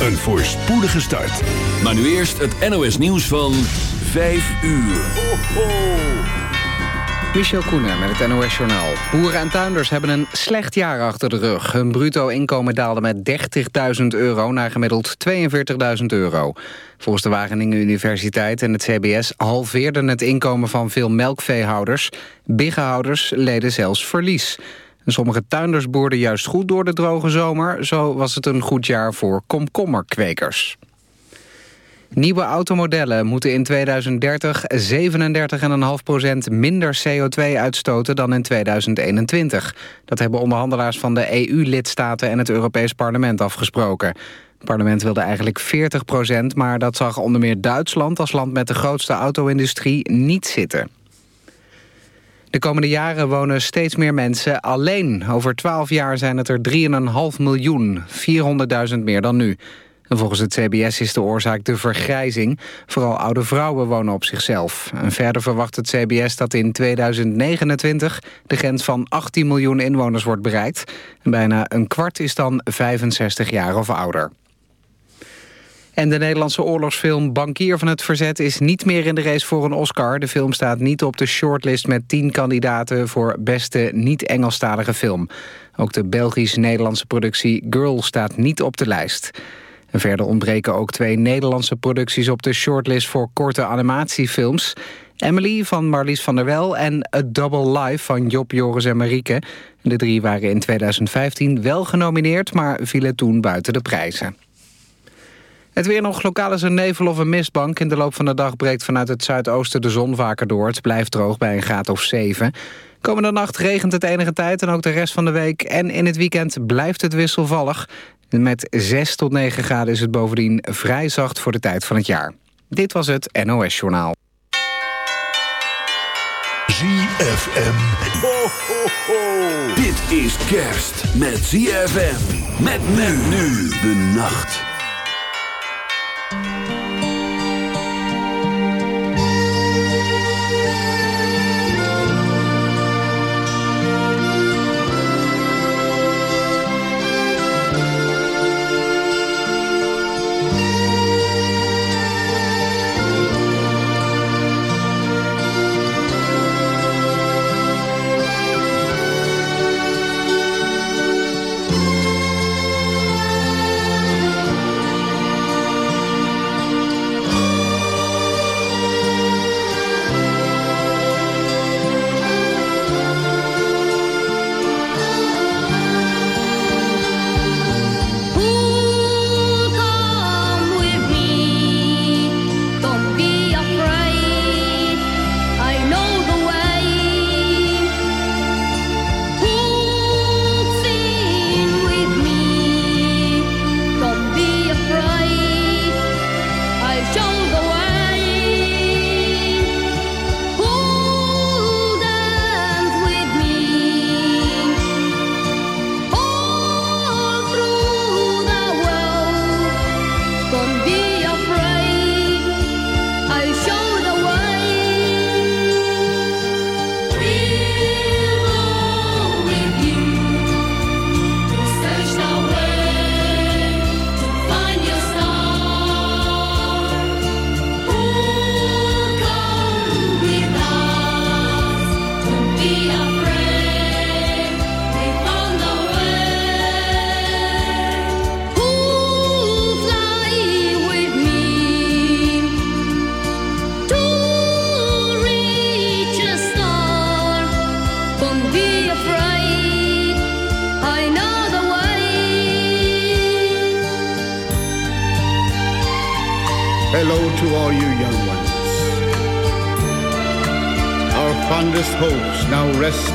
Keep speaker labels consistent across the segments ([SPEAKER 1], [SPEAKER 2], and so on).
[SPEAKER 1] een voorspoedige start.
[SPEAKER 2] Maar nu eerst het NOS nieuws van 5 uur. Ho, ho.
[SPEAKER 3] Michel Koenen met het NOS-journaal. Boeren en tuinders hebben een slecht jaar achter de rug. Hun bruto-inkomen daalde met 30.000 euro naar gemiddeld 42.000 euro. Volgens de Wageningen Universiteit en het CBS halveerden het inkomen van veel melkveehouders. Biggenhouders leden zelfs verlies. Sommige tuinders boerden juist goed door de droge zomer. Zo was het een goed jaar voor komkommerkwekers. Nieuwe automodellen moeten in 2030 37,5% minder CO2 uitstoten dan in 2021. Dat hebben onderhandelaars van de EU-lidstaten en het Europees Parlement afgesproken. Het parlement wilde eigenlijk 40 procent, maar dat zag onder meer Duitsland... als land met de grootste auto-industrie niet zitten. De komende jaren wonen steeds meer mensen alleen. Over 12 jaar zijn het er 3,5 miljoen, 400.000 meer dan nu volgens het CBS is de oorzaak de vergrijzing. Vooral oude vrouwen wonen op zichzelf. En verder verwacht het CBS dat in 2029 de grens van 18 miljoen inwoners wordt bereikt. En bijna een kwart is dan 65 jaar of ouder. En de Nederlandse oorlogsfilm Bankier van het Verzet is niet meer in de race voor een Oscar. De film staat niet op de shortlist met tien kandidaten voor beste niet-Engelstalige film. Ook de Belgisch-Nederlandse productie Girl staat niet op de lijst. Verder ontbreken ook twee Nederlandse producties op de shortlist voor korte animatiefilms. Emily van Marlies van der Wel en A Double Life van Job, Joris en Marieke. De drie waren in 2015 wel genomineerd, maar vielen toen buiten de prijzen. Het weer nog lokaal is een nevel of een mistbank. In de loop van de dag breekt vanuit het zuidoosten de zon vaker door. Het blijft droog bij een graad of 7. Komende nacht regent het enige tijd en ook de rest van de week. En in het weekend blijft het wisselvallig. Met 6 tot 9 graden is het bovendien vrij zacht voor de tijd van het jaar. Dit was het NOS Journaal.
[SPEAKER 1] ZFM. Ho, ho, ho.
[SPEAKER 2] Dit is kerst met ZFM. Met men nu de nacht.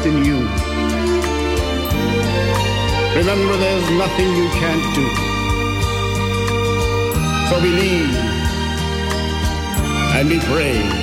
[SPEAKER 4] trust in you. Remember, there's nothing you can't do. So believe and be brave.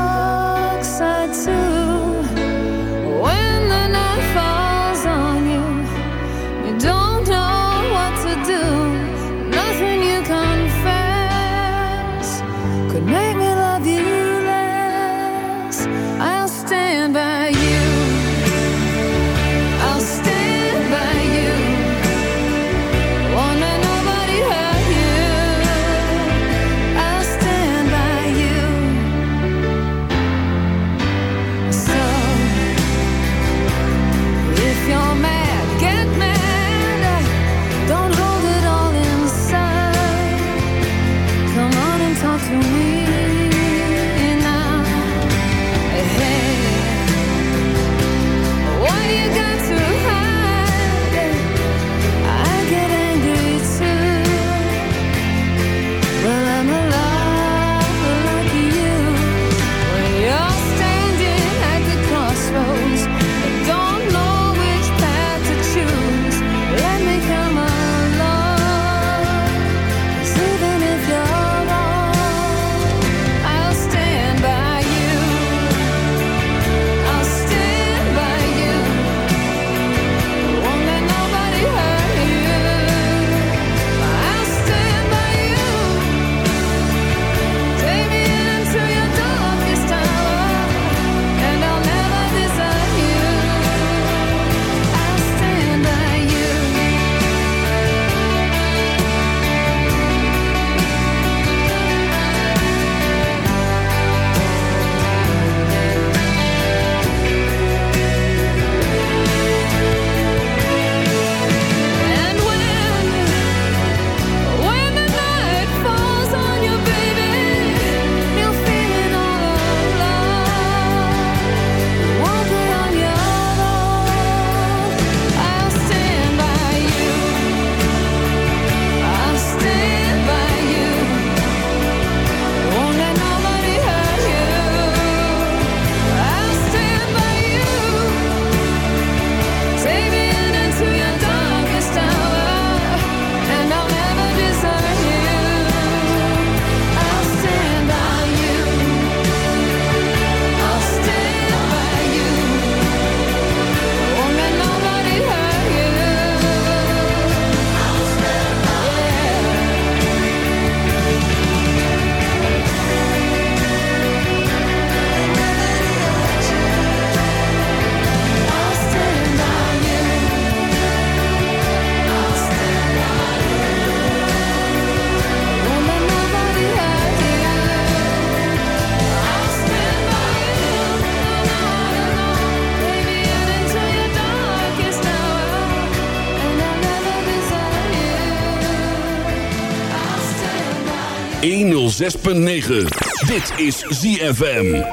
[SPEAKER 4] 106.9. Dit is ZFM.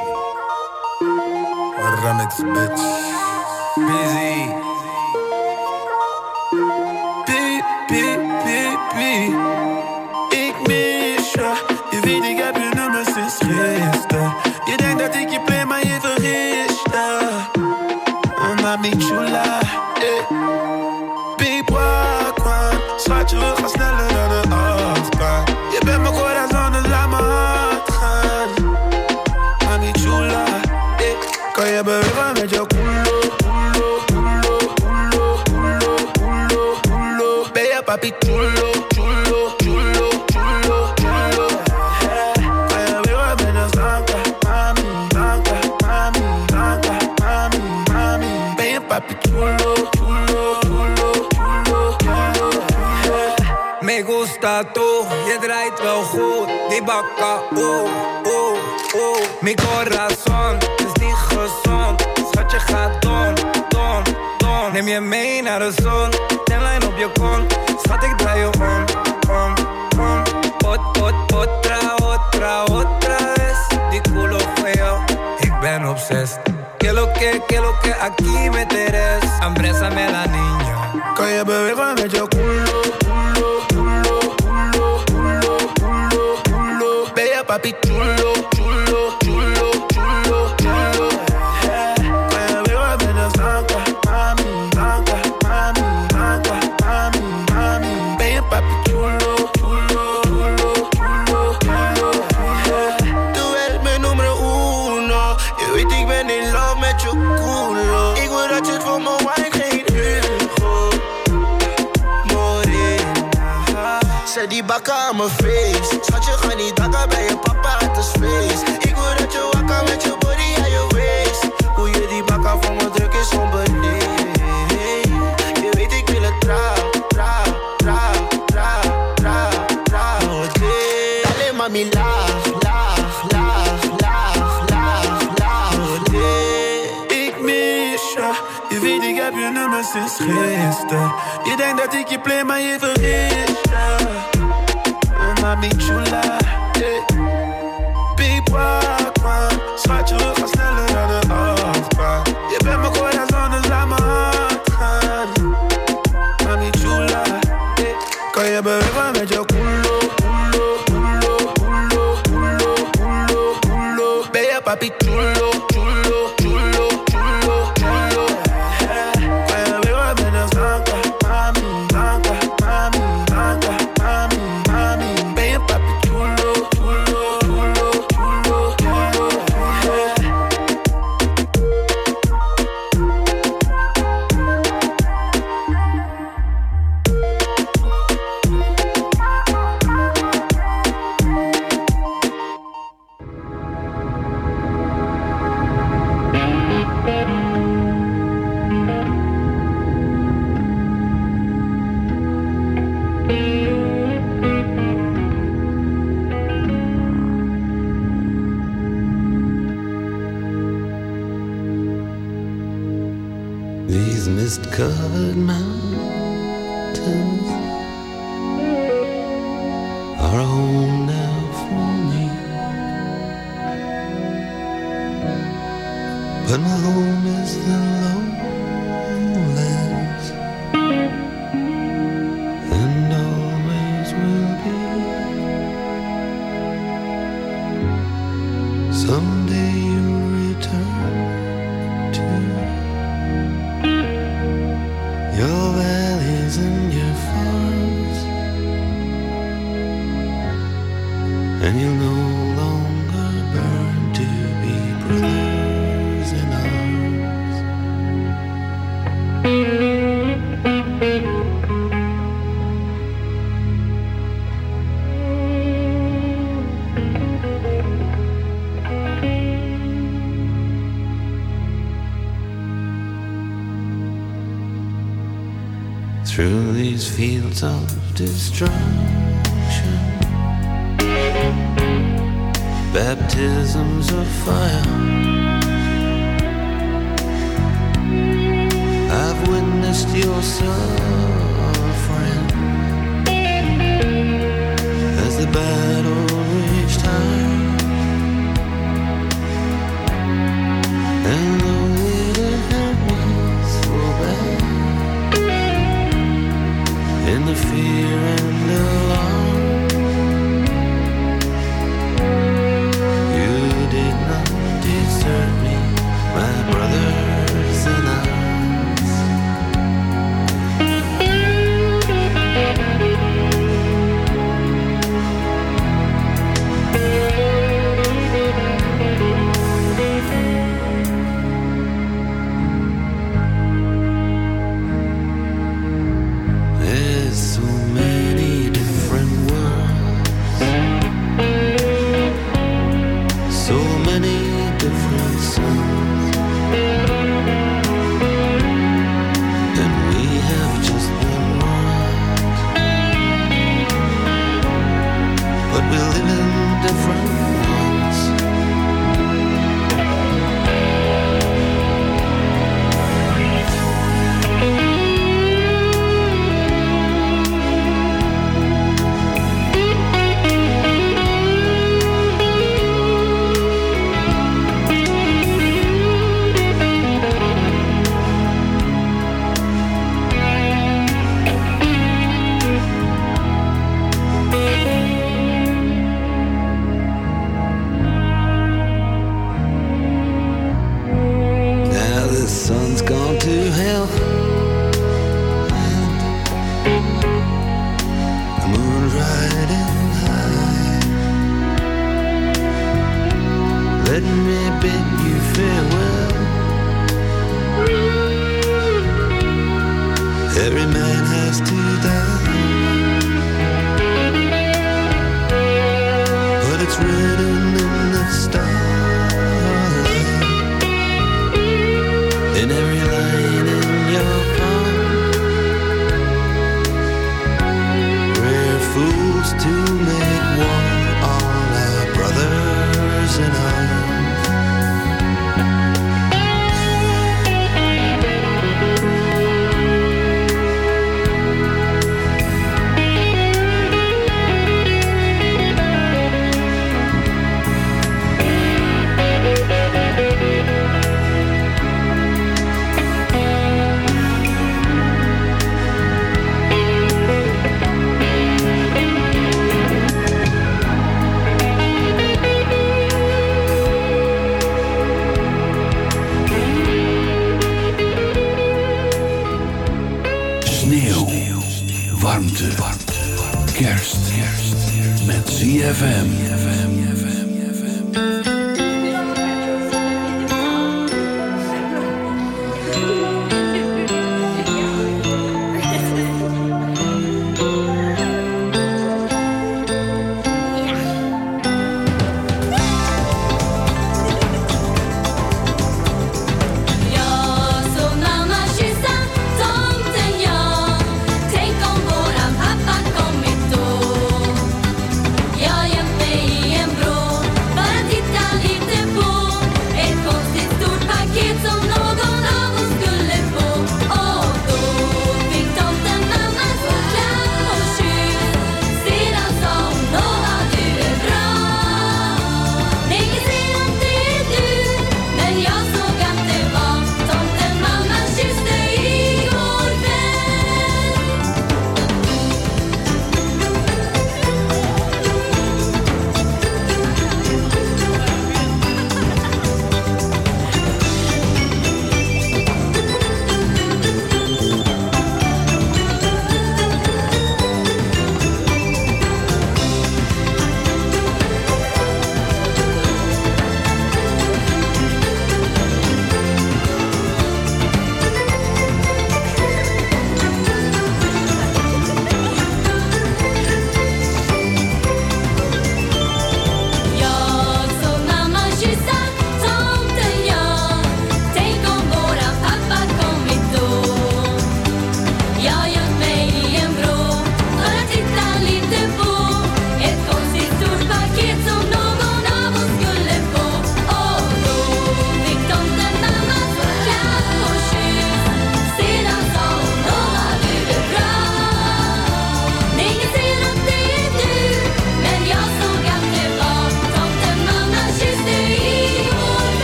[SPEAKER 4] Ramix, bitch. Busy. Piep, piep, piep, piep. Ik mis je. Je weet, ik heb je nummer sinds gisteren. Je denkt dat ik je play, maar je vergist je. Mami je
[SPEAKER 5] draait wel goed. Die bakka, oeh, oeh, oeh. Mi corazon is niet gezond. Schatje gaat don, don, don. Neem je mee naar de zon. Tenlijn op je kont. Schat, ik draai je om, om, om. Pot, pot, potra, otra, otra vez. Die culo feo, ik ben obsessed. Que lo que, que lo que aquí me interesa. Hambresa me la niña.
[SPEAKER 4] Je bewegen met je culo, culo,
[SPEAKER 6] chulo, chulo. vergiste. Je denkt dat ik je play, maar je vergist. Oh, mami chula.
[SPEAKER 7] someday you return. of destruction. Baptisms of fire. I've witnessed your suffering.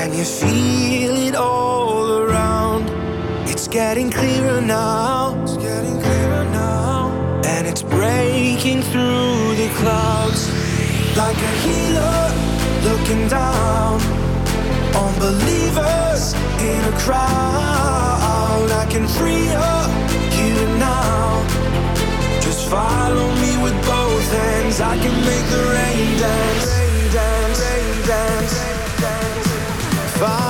[SPEAKER 8] Can you feel it all
[SPEAKER 9] around? It's getting clearer now. It's getting clearer now. And it's breaking through the clouds. Like a healer looking down on believers in a crowd. I can free up you now. Just follow me with both hands. I can make the rain dance. far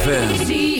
[SPEAKER 10] ZFM.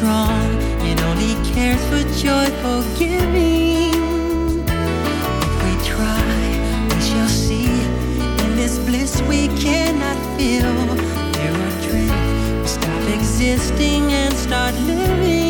[SPEAKER 11] strong, it only cares for joyful giving. If we try, we shall see. In this bliss we cannot feel. There are dreams, we stop existing and start living.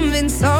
[SPEAKER 12] convince all